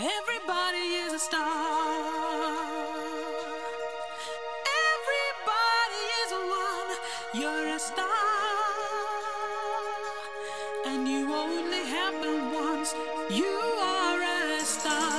Everybody is a star. Everybody is one. You're a star. And you only happen once. You are a star.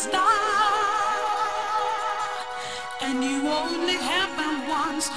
star, and you only have them once.